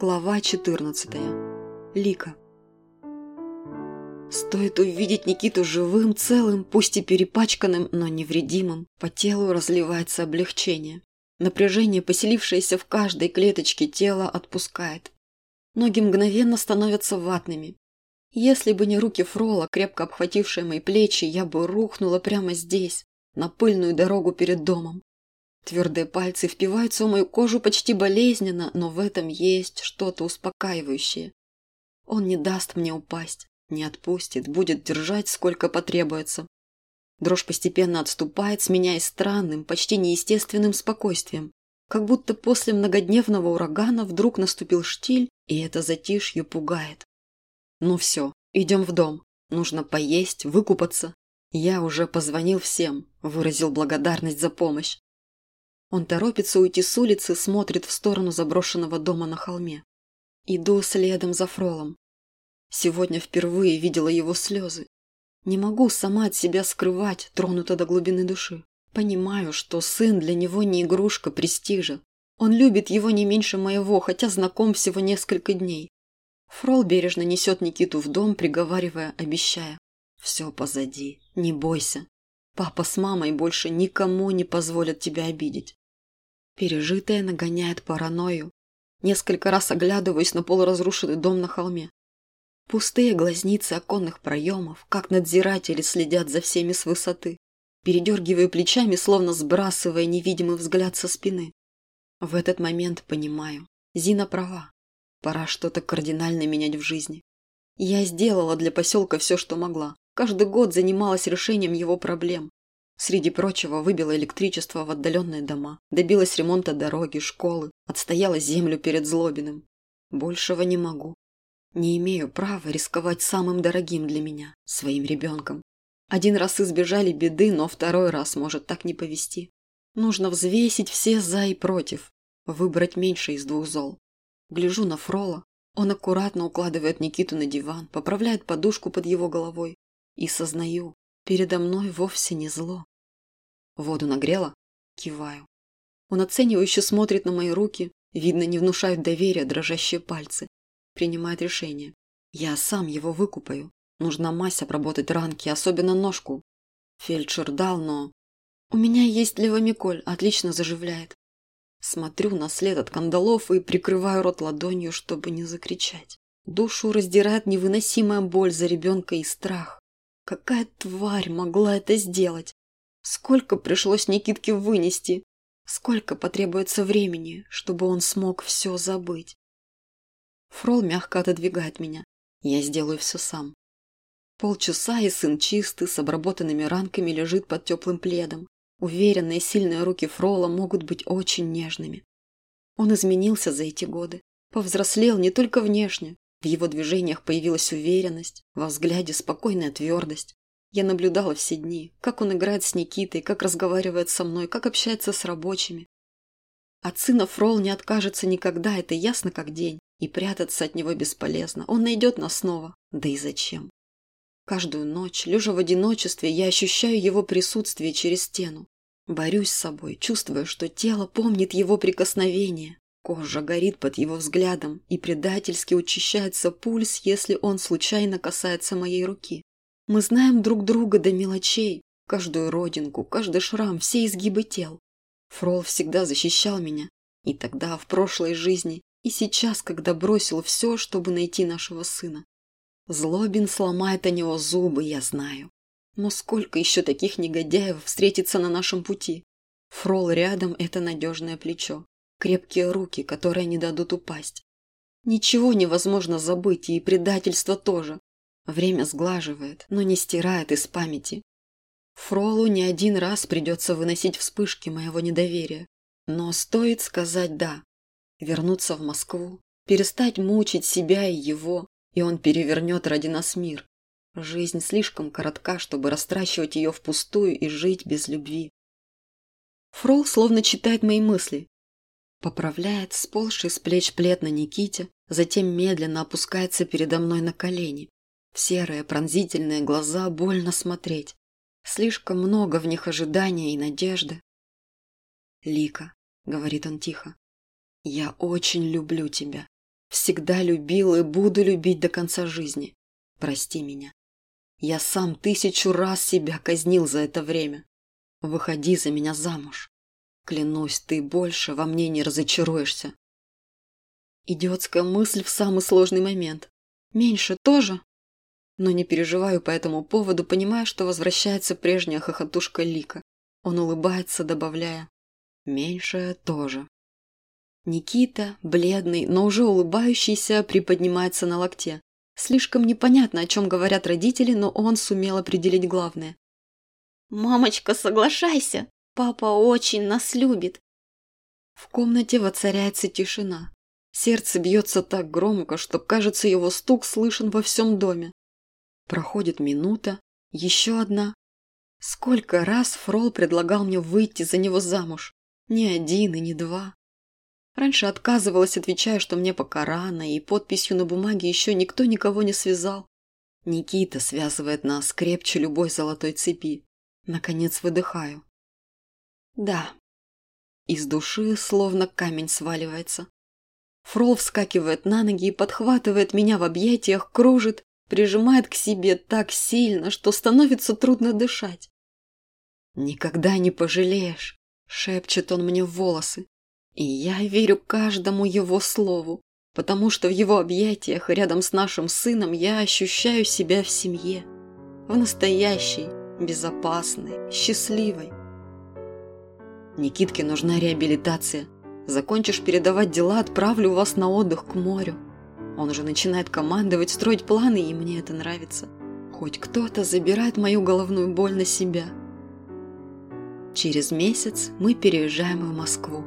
Глава 14. Лика. Стоит увидеть Никиту живым, целым, пусть и перепачканным, но невредимым, по телу разливается облегчение. Напряжение, поселившееся в каждой клеточке тела, отпускает. Ноги мгновенно становятся ватными. Если бы не руки Фрола, крепко обхватившие мои плечи, я бы рухнула прямо здесь, на пыльную дорогу перед домом. Твердые пальцы впиваются в мою кожу почти болезненно, но в этом есть что-то успокаивающее. Он не даст мне упасть, не отпустит, будет держать, сколько потребуется. Дрожь постепенно отступает, сменяясь странным, почти неестественным спокойствием. Как будто после многодневного урагана вдруг наступил штиль, и это затишье пугает. Ну все, идем в дом. Нужно поесть, выкупаться. Я уже позвонил всем, выразил благодарность за помощь. Он торопится уйти с улицы, смотрит в сторону заброшенного дома на холме. Иду следом за Фролом. Сегодня впервые видела его слезы. Не могу сама от себя скрывать, тронута до глубины души. Понимаю, что сын для него не игрушка престижа. Он любит его не меньше моего, хотя знаком всего несколько дней. Фрол бережно несет Никиту в дом, приговаривая, обещая. «Все позади, не бойся. Папа с мамой больше никому не позволят тебя обидеть. Пережитое нагоняет паранойю. Несколько раз оглядываюсь на полуразрушенный дом на холме. Пустые глазницы оконных проемов, как надзиратели следят за всеми с высоты. Передергиваю плечами, словно сбрасывая невидимый взгляд со спины. В этот момент понимаю. Зина права. Пора что-то кардинально менять в жизни. Я сделала для поселка все, что могла. Каждый год занималась решением его проблем. Среди прочего, выбила электричество в отдаленные дома, добилась ремонта дороги, школы, отстояла землю перед Злобиным. Большего не могу. Не имею права рисковать самым дорогим для меня, своим ребенком. Один раз избежали беды, но второй раз может так не повести. Нужно взвесить все за и против, выбрать меньше из двух зол. Гляжу на Фрола. Он аккуратно укладывает Никиту на диван, поправляет подушку под его головой. И сознаю, передо мной вовсе не зло. Воду нагрела? Киваю. Он оценивающе смотрит на мои руки. Видно, не внушают доверия дрожащие пальцы. Принимает решение. Я сам его выкупаю. Нужна мазь обработать ранки, особенно ножку. Фельдшер дал, но... У меня есть левомиколь, отлично заживляет. Смотрю на след от кандалов и прикрываю рот ладонью, чтобы не закричать. Душу раздирает невыносимая боль за ребенка и страх. Какая тварь могла это сделать? Сколько пришлось Никитке вынести? Сколько потребуется времени, чтобы он смог все забыть? Фрол мягко отодвигает меня. Я сделаю все сам. Полчаса, и сын чистый, с обработанными ранками лежит под теплым пледом. Уверенные, сильные руки Фрола могут быть очень нежными. Он изменился за эти годы. Повзрослел не только внешне. В его движениях появилась уверенность, во взгляде спокойная твердость. Я наблюдала все дни, как он играет с Никитой, как разговаривает со мной, как общается с рабочими. От сына Фрол не откажется никогда, это ясно как день, и прятаться от него бесполезно. Он найдет нас снова. Да и зачем? Каждую ночь, лежа в одиночестве, я ощущаю его присутствие через стену. Борюсь с собой, чувствуя, что тело помнит его прикосновение. Кожа горит под его взглядом, и предательски учащается пульс, если он случайно касается моей руки. Мы знаем друг друга до мелочей, каждую родинку, каждый шрам, все изгибы тел. Фрол всегда защищал меня. И тогда, в прошлой жизни, и сейчас, когда бросил все, чтобы найти нашего сына. Злобин сломает о него зубы, я знаю. Но сколько еще таких негодяев встретится на нашем пути? Фрол рядом – это надежное плечо. Крепкие руки, которые не дадут упасть. Ничего невозможно забыть, и предательство тоже. Время сглаживает, но не стирает из памяти. Фролу не один раз придется выносить вспышки моего недоверия. Но стоит сказать «да», вернуться в Москву, перестать мучить себя и его, и он перевернет ради нас мир. Жизнь слишком коротка, чтобы растрачивать ее впустую и жить без любви. Фрол словно читает мои мысли. Поправляет сползший с плеч плед на Никите, затем медленно опускается передо мной на колени. В серые пронзительные глаза больно смотреть. Слишком много в них ожидания и надежды. «Лика», — говорит он тихо, — «я очень люблю тебя. Всегда любил и буду любить до конца жизни. Прости меня. Я сам тысячу раз себя казнил за это время. Выходи за меня замуж. Клянусь, ты больше во мне не разочаруешься. Идиотская мысль в самый сложный момент. Меньше тоже? Но не переживаю по этому поводу, понимая, что возвращается прежняя хохотушка Лика. Он улыбается, добавляя «меньше тоже». Никита, бледный, но уже улыбающийся, приподнимается на локте. Слишком непонятно, о чем говорят родители, но он сумел определить главное. «Мамочка, соглашайся! Папа очень нас любит!» В комнате воцаряется тишина. Сердце бьется так громко, что, кажется, его стук слышен во всем доме. Проходит минута, еще одна. Сколько раз Фрол предлагал мне выйти за него замуж? Ни один и не два. Раньше отказывалась, отвечая, что мне пока рано, и подписью на бумаге еще никто никого не связал. Никита связывает нас крепче любой золотой цепи. Наконец выдыхаю. Да. Из души словно камень сваливается. Фрол вскакивает на ноги и подхватывает меня в объятиях, кружит, прижимает к себе так сильно, что становится трудно дышать. «Никогда не пожалеешь», — шепчет он мне в волосы. И я верю каждому его слову, потому что в его объятиях рядом с нашим сыном я ощущаю себя в семье, в настоящей, безопасной, счастливой. Никитке нужна реабилитация. Закончишь передавать дела, отправлю вас на отдых к морю. Он уже начинает командовать, строить планы, и мне это нравится. Хоть кто-то забирает мою головную боль на себя. Через месяц мы переезжаем в Москву.